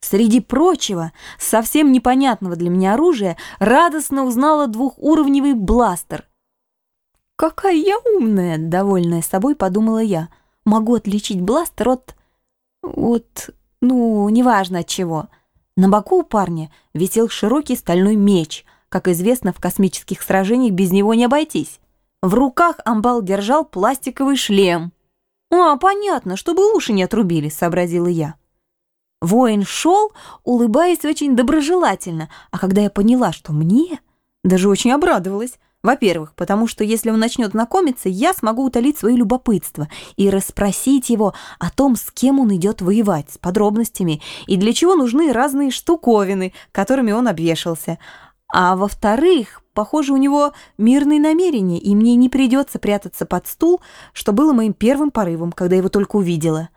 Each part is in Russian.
Среди прочего, совсем непонятного для меня оружия, радостно узнала двухуровневый бластер. «Какая я умная!» — довольная собой подумала я. «Могу отличить бластер от... от... ну, неважно от чего». На боку у парня висел широкий стальной меч. Как известно, в космических сражениях без него не обойтись. В руках амбал держал пластиковый шлем. «А, понятно, чтобы уши не отрубили», — сообразила я. Воин шел, улыбаясь очень доброжелательно, а когда я поняла, что мне, даже очень обрадовалась. Во-первых, потому что если он начнет знакомиться, я смогу утолить свое любопытство и расспросить его о том, с кем он идет воевать, с подробностями, и для чего нужны разные штуковины, которыми он обвешался. А во-вторых, похоже, у него мирные намерения, и мне не придется прятаться под стул, что было моим первым порывом, когда его только увидела.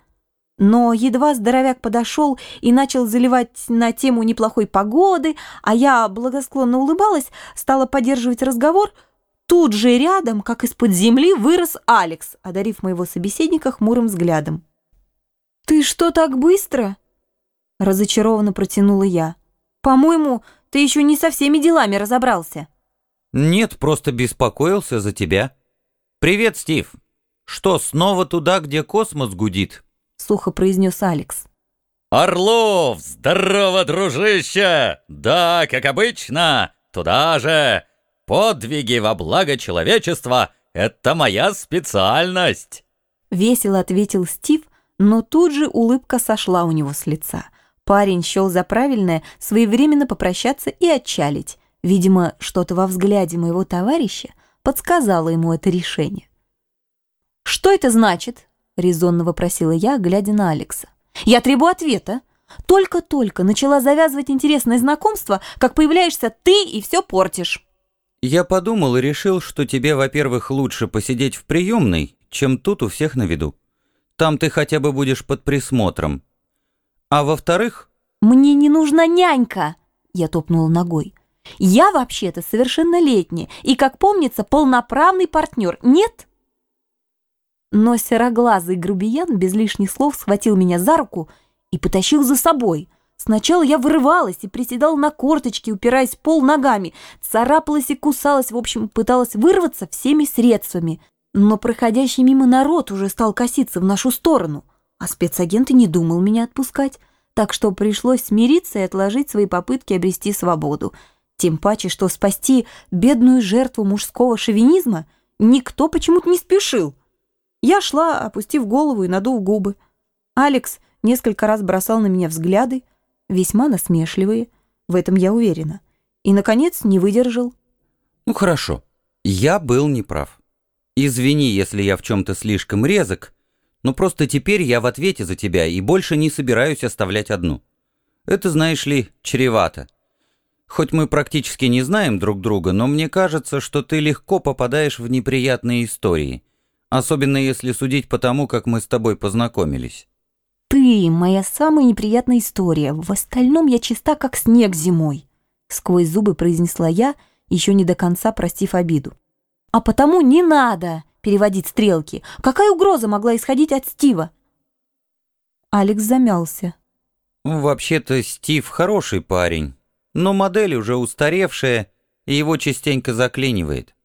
Но едва здоровяк подошел и начал заливать на тему неплохой погоды, а я благосклонно улыбалась, стала поддерживать разговор, тут же рядом, как из-под земли, вырос Алекс, одарив моего собеседника хмурым взглядом. «Ты что так быстро?» — разочарованно протянула я. «По-моему, ты еще не со всеми делами разобрался». «Нет, просто беспокоился за тебя. Привет, Стив. Что, снова туда, где космос гудит?» Сухо произнес Алекс. «Орлов! Здорово, дружище! Да, как обычно, туда же! Подвиги во благо человечества — это моя специальность!» Весело ответил Стив, но тут же улыбка сошла у него с лица. Парень счел за правильное своевременно попрощаться и отчалить. Видимо, что-то во взгляде моего товарища подсказало ему это решение. «Что это значит?» — резонно вопросила я, глядя на Алекса. «Я требую ответа. Только-только начала завязывать интересное знакомство, как появляешься ты и все портишь». Я подумал и решил, что тебе, во-первых, лучше посидеть в приемной, чем тут у всех на виду. Там ты хотя бы будешь под присмотром. А во-вторых... «Мне не нужна нянька!» — я топнула ногой. «Я вообще-то совершеннолетняя и, как помнится, полноправный партнер. Нет?» Но сероглазый грубиян без лишних слов схватил меня за руку и потащил за собой. Сначала я вырывалась и приседала на корточки, упираясь пол ногами, царапалась и кусалась, в общем, пыталась вырваться всеми средствами. Но проходящий мимо народ уже стал коситься в нашу сторону, а спецагент и не думал меня отпускать, так что пришлось смириться и отложить свои попытки обрести свободу. Тем паче, что спасти бедную жертву мужского шовинизма никто почему-то не спешил. Я шла, опустив голову и надув губы. Алекс несколько раз бросал на меня взгляды, весьма насмешливые, в этом я уверена. И, наконец, не выдержал. «Ну хорошо, я был неправ. Извини, если я в чем-то слишком резок, но просто теперь я в ответе за тебя и больше не собираюсь оставлять одну. Это, знаешь ли, чревато. Хоть мы практически не знаем друг друга, но мне кажется, что ты легко попадаешь в неприятные истории» Особенно если судить по тому, как мы с тобой познакомились. Ты моя самая неприятная история. В остальном я чиста, как снег зимой. Сквозь зубы произнесла я, еще не до конца простив обиду. А потому не надо переводить стрелки. Какая угроза могла исходить от Стива? Алекс замялся. Ну, вообще-то Стив хороший парень, но модель уже устаревшая, и его частенько заклинивает.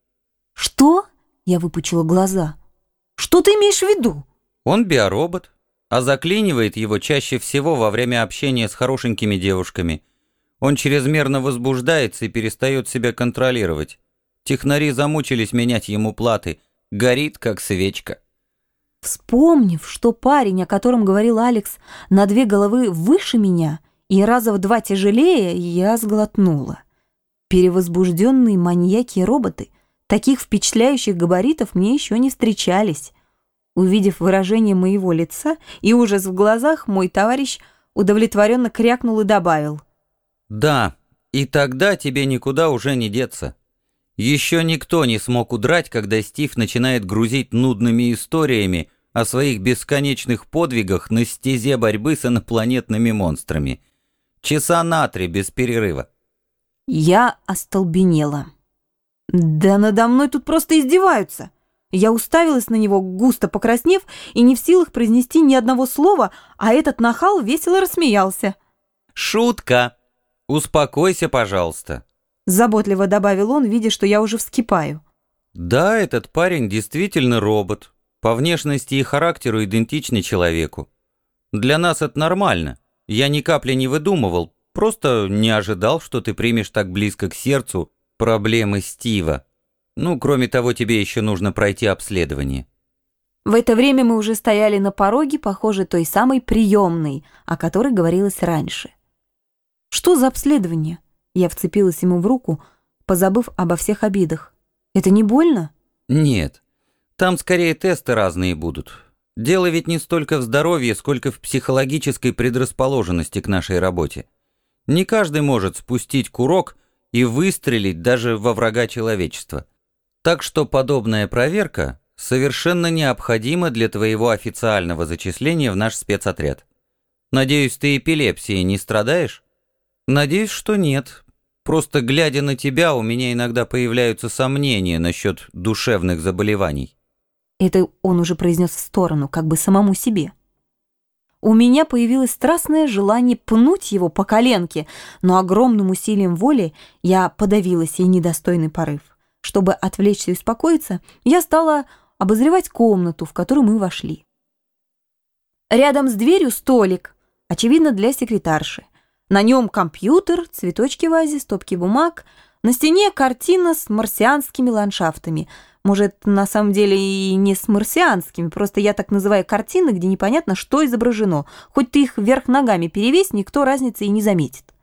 Что? Я выпучила глаза. Что ты имеешь в виду? Он биоробот, а заклинивает его чаще всего во время общения с хорошенькими девушками. Он чрезмерно возбуждается и перестает себя контролировать. Технари замучились менять ему платы. Горит, как свечка. Вспомнив, что парень, о котором говорил Алекс, на две головы выше меня и раза в два тяжелее, я сглотнула. Перевозбужденные маньяки и роботы Таких впечатляющих габаритов мне еще не встречались. Увидев выражение моего лица и ужас в глазах, мой товарищ удовлетворенно крякнул и добавил. «Да, и тогда тебе никуда уже не деться. Еще никто не смог удрать, когда Стив начинает грузить нудными историями о своих бесконечных подвигах на стезе борьбы с инопланетными монстрами. Часа на три без перерыва». Я остолбенела. Да надо мной тут просто издеваются. Я уставилась на него, густо покраснев, и не в силах произнести ни одного слова, а этот нахал весело рассмеялся. Шутка. Успокойся, пожалуйста. Заботливо добавил он, видя, что я уже вскипаю. Да, этот парень действительно робот. По внешности и характеру идентичный человеку. Для нас это нормально. Я ни капли не выдумывал, просто не ожидал, что ты примешь так близко к сердцу проблемы Стива. Ну, кроме того, тебе еще нужно пройти обследование. В это время мы уже стояли на пороге, похоже, той самой приемной, о которой говорилось раньше. «Что за обследование?» Я вцепилась ему в руку, позабыв обо всех обидах. «Это не больно?» «Нет. Там скорее тесты разные будут. Дело ведь не столько в здоровье, сколько в психологической предрасположенности к нашей работе. Не каждый может спустить курок и выстрелить даже во врага человечества. Так что подобная проверка совершенно необходима для твоего официального зачисления в наш спецотряд. Надеюсь, ты эпилепсией не страдаешь? Надеюсь, что нет. Просто глядя на тебя, у меня иногда появляются сомнения насчет душевных заболеваний. Это он уже произнес в сторону, как бы самому себе. У меня появилось страстное желание пнуть его по коленке, но огромным усилием воли я подавила сей недостойный порыв. Чтобы отвлечься и успокоиться, я стала обозревать комнату, в которую мы вошли. Рядом с дверью столик, очевидно, для секретарши. На нем компьютер, цветочки в вазе, стопки бумаг. На стене картина с марсианскими ландшафтами – может, на самом деле и не с марсианскими, просто я так называю картины, где непонятно, что изображено. Хоть ты их вверх ногами перевесь, никто разницы и не заметит.